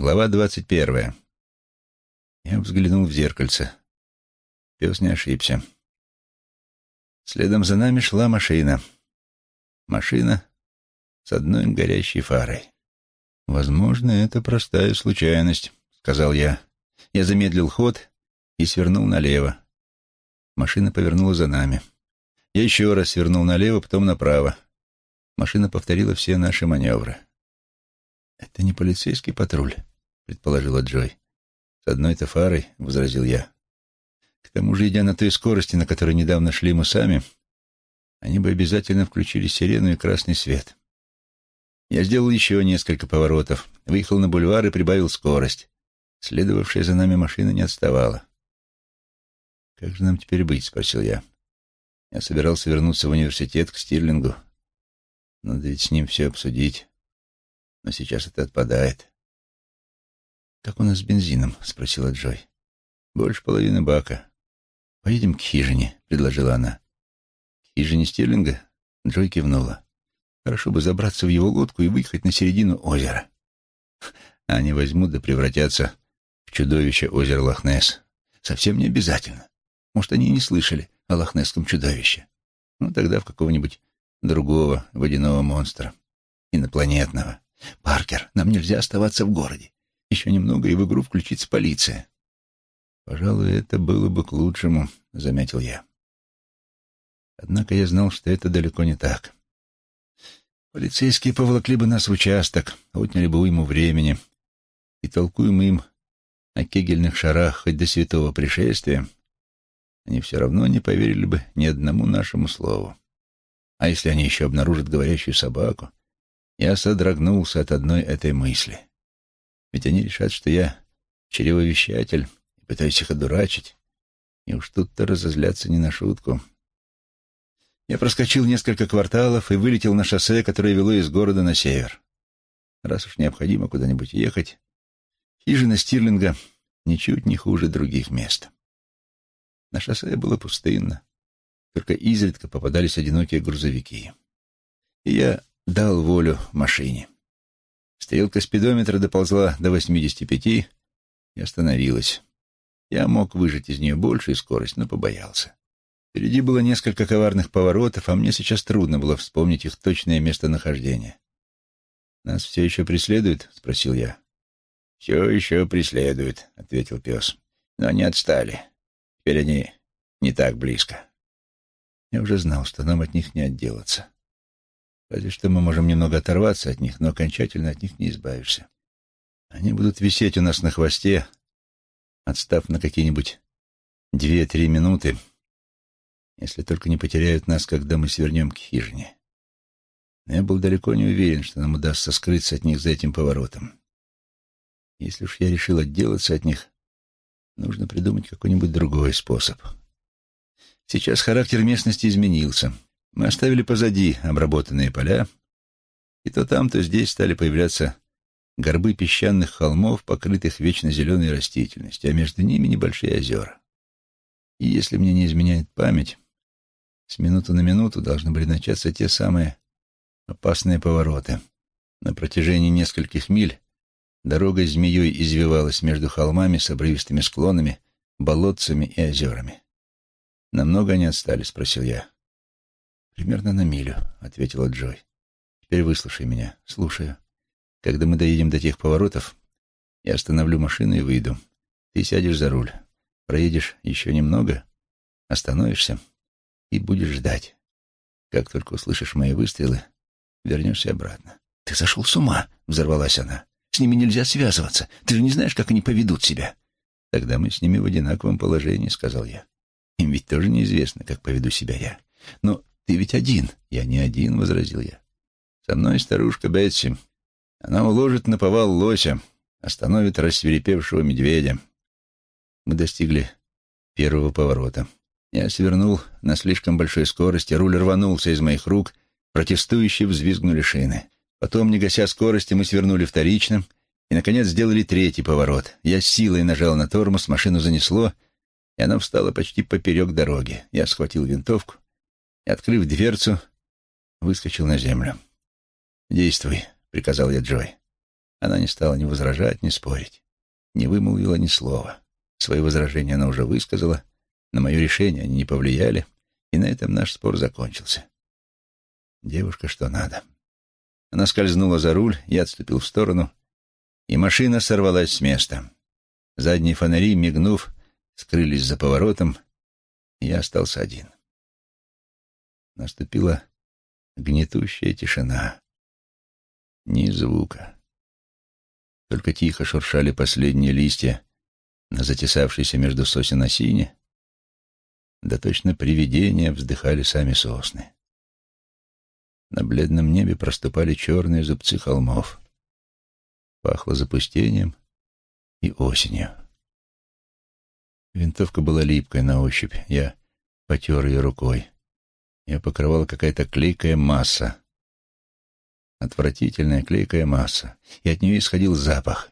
Глава двадцать первая. Я взглянул в зеркальце. Пес не ошибся. Следом за нами шла машина. Машина с одной горящей фарой. «Возможно, это простая случайность», — сказал я. Я замедлил ход и свернул налево. Машина повернула за нами. Я еще раз свернул налево, потом направо. Машина повторила все наши маневры. «Это не полицейский патруль», — предположила Джой. «С одной-то фарой», — возразил я. «К тому же, идя на той скорости, на которой недавно шли мы сами, они бы обязательно включили сирену и красный свет». Я сделал еще несколько поворотов, выехал на бульвар и прибавил скорость. Следовавшая за нами машина не отставала. «Как же нам теперь быть?» — спросил я. Я собирался вернуться в университет к Стирлингу. Надо ведь с ним все обсудить. Но сейчас это отпадает. «Как у нас с бензином?» — спросила Джой. «Больше половины бака. Поедем к хижине», — предложила она. «К хижине Стирлинга?» — Джой кивнула. Хорошо бы забраться в его лодку и выехать на середину озера. Они возьмут да превратятся в чудовище озера Лохнесс. Совсем не обязательно. Может, они и не слышали о лохнесском чудовище. Ну, тогда в какого-нибудь другого водяного монстра. Инопланетного. Паркер, нам нельзя оставаться в городе. Еще немного, и в игру включится полиция. Пожалуй, это было бы к лучшему, — заметил я. Однако я знал, что это далеко не так. Полицейские поволокли бы нас в участок, отняли бы ему времени, и толкуем им о кегельных шарах хоть до святого пришествия, они все равно не поверили бы ни одному нашему слову. А если они еще обнаружат говорящую собаку, я содрогнулся от одной этой мысли. Ведь они решат, что я чревовещатель и пытаюсь их одурачить, и уж тут-то разозлятся не на шутку. Я проскочил несколько кварталов и вылетел на шоссе, которое вело из города на север. Раз уж необходимо куда-нибудь ехать, хижина Стирлинга ничуть не хуже других мест. На шоссе было пустынно, только изредка попадались одинокие грузовики. И я дал волю машине. Стрелка спидометра доползла до 85 и остановилась. Я мог выжать из нее большую скорость, но побоялся. Впереди было несколько коварных поворотов, а мне сейчас трудно было вспомнить их точное местонахождение. «Нас все еще преследуют?» — спросил я. «Все еще преследуют», — ответил пес. «Но они отстали. Теперь они не так близко». Я уже знал, что нам от них не отделаться. Разве что мы можем немного оторваться от них, но окончательно от них не избавишься. Они будут висеть у нас на хвосте, отстав на какие-нибудь две-три минуты, если только не потеряют нас, когда мы свернем к хижине. Но я был далеко не уверен, что нам удастся скрыться от них за этим поворотом. Если уж я решил отделаться от них, нужно придумать какой-нибудь другой способ. Сейчас характер местности изменился. Мы оставили позади обработанные поля, и то там, то здесь стали появляться горбы песчаных холмов, покрытых вечно зеленой растительностью, а между ними небольшие озера. И если мне не изменяет память, с минуты на минуту должны были начаться те самые опасные повороты. На протяжении нескольких миль дорога змеей извивалась между холмами с обрывистыми склонами, болотцами и озерами. «Намного они отстали?» — спросил я. «Примерно на милю», — ответила Джой. «Теперь выслушай меня. Слушаю. Когда мы доедем до тех поворотов, я остановлю машину и выйду. Ты сядешь за руль. Проедешь еще немного, остановишься и будешь ждать. Как только услышишь мои выстрелы, вернешься обратно. — Ты сошел с ума, — взорвалась она. — С ними нельзя связываться. Ты же не знаешь, как они поведут себя. — Тогда мы с ними в одинаковом положении, — сказал я. Им ведь тоже неизвестно, как поведу себя я. Но ты ведь один. Я не один, — возразил я. Со мной старушка Бетси. Она уложит на повал лося, остановит рассверепевшего медведя. Мы достигли первого поворота. Я свернул на слишком большой скорости, руль рванулся из моих рук, протестующие взвизгнули шины. Потом, не гася скорости, мы свернули вторично и, наконец, сделали третий поворот. Я силой нажал на тормоз, машину занесло, и она встала почти поперек дороги. Я схватил винтовку и, открыв дверцу, выскочил на землю. «Действуй», — приказал я Джой. Она не стала ни возражать, ни спорить, не вымолвила ни слова. Свои возражения она уже высказала, на мое решение они не повлияли, и на этом наш спор закончился. Девушка что надо. Она скользнула за руль, я отступил в сторону, и машина сорвалась с места. Задние фонари, мигнув, скрылись за поворотом, и я остался один. Наступила гнетущая тишина. Ни звука. Только тихо шуршали последние листья на затесавшейся между сосен осине, да точно привидения вздыхали сами сосны. На бледном небе проступали черные зубцы холмов. Пахло запустением и осенью. Винтовка была липкой на ощупь. Я потер ее рукой. Ее покрывала какая-то клейкая масса. Отвратительная клейкая масса. И от нее исходил запах.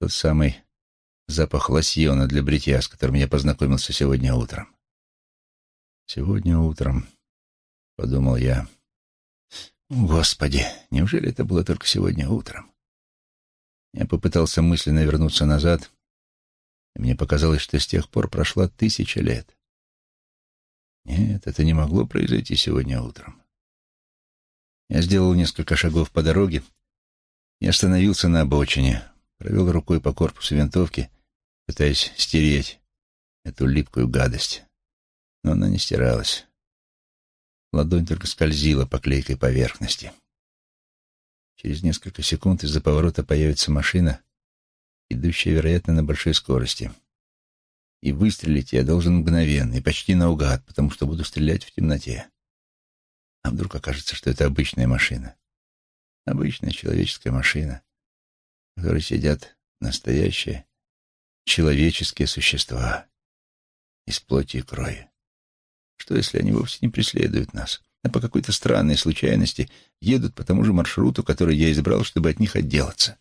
Тот самый запах лосьона для бритья, с которым я познакомился сегодня утром. «Сегодня утром», — подумал я. «Господи, неужели это было только сегодня утром?» Я попытался мысленно вернуться назад, и мне показалось, что с тех пор прошла тысяча лет. Нет, это не могло произойти сегодня утром. Я сделал несколько шагов по дороге и остановился на обочине, провел рукой по корпусу винтовки, пытаясь стереть эту липкую гадость. Но она не стиралась. Ладонь только скользила по клейкой поверхности. Через несколько секунд из-за поворота появится машина, идущая, вероятно, на большой скорости. И выстрелить я должен мгновенно и почти наугад, потому что буду стрелять в темноте. А вдруг окажется, что это обычная машина? Обычная человеческая машина, в которой сидят настоящие человеческие существа из плоти и крови. Что, если они вовсе не преследуют нас, а по какой-то странной случайности едут по тому же маршруту, который я избрал, чтобы от них отделаться?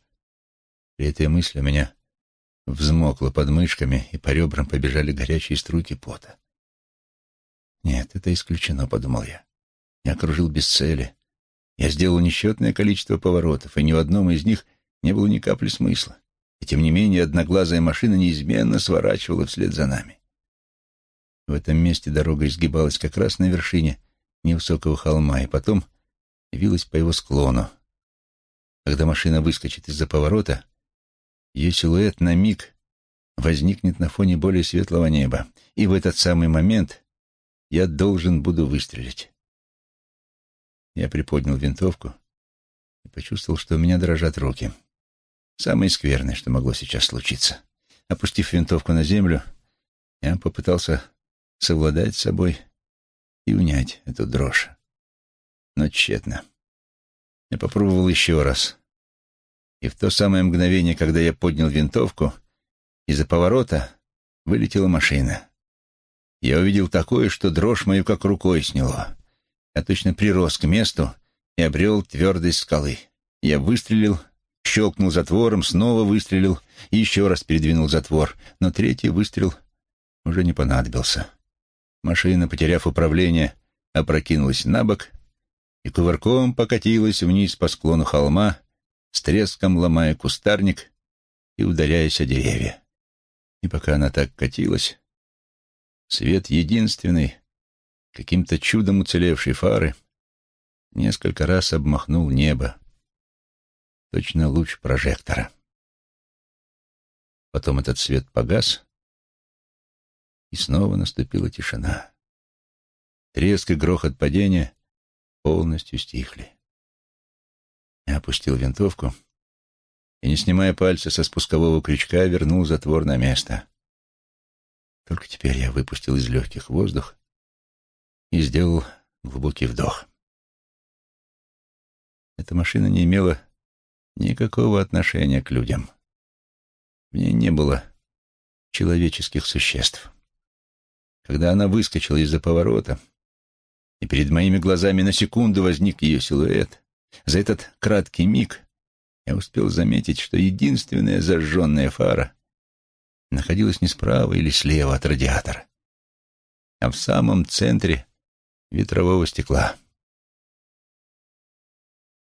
При этой мысли у меня взмокло под мышками, и по ребрам побежали горячие струйки пота. «Нет, это исключено», — подумал я. Я кружил без цели. Я сделал несчетное количество поворотов, и ни в одном из них не было ни капли смысла. И тем не менее одноглазая машина неизменно сворачивала вслед за нами. В этом месте дорога изгибалась как раз на вершине невысокого холма, и потом вилась по его склону. Когда машина выскочит из-за поворота, ее силуэт на миг возникнет на фоне более светлого неба, и в этот самый момент я должен буду выстрелить. Я приподнял винтовку и почувствовал, что у меня дрожат руки. Самое скверное, что могло сейчас случиться. Опустив винтовку на землю, я попытался совладать с собой и унять эту дрожь. Но тщетно. Я попробовал еще раз. И в то самое мгновение, когда я поднял винтовку, из-за поворота вылетела машина. Я увидел такое, что дрожь мою как рукой сняло. Я точно прирос к месту и обрел твердость скалы. Я выстрелил, щелкнул затвором, снова выстрелил и еще раз передвинул затвор, но третий выстрел уже не понадобился. Машина, потеряв управление, опрокинулась на бок и кувырком покатилась вниз по склону холма, с треском ломая кустарник и ударяясь о деревья. И пока она так катилась, свет единственный, каким-то чудом уцелевшей фары, несколько раз обмахнул небо, точно луч прожектора. Потом этот свет погас, и снова наступила тишина. Треск и грохот падения полностью стихли. Я опустил винтовку и, не снимая пальца со спускового крючка, вернул затвор на место. Только теперь я выпустил из легких воздух и сделал глубокий вдох. Эта машина не имела никакого отношения к людям. В ней не было человеческих существ. Когда она выскочила из-за поворота, и перед моими глазами на секунду возник ее силуэт, за этот краткий миг я успел заметить, что единственная зажженная фара находилась не справа или слева от радиатора, а в самом центре ветрового стекла.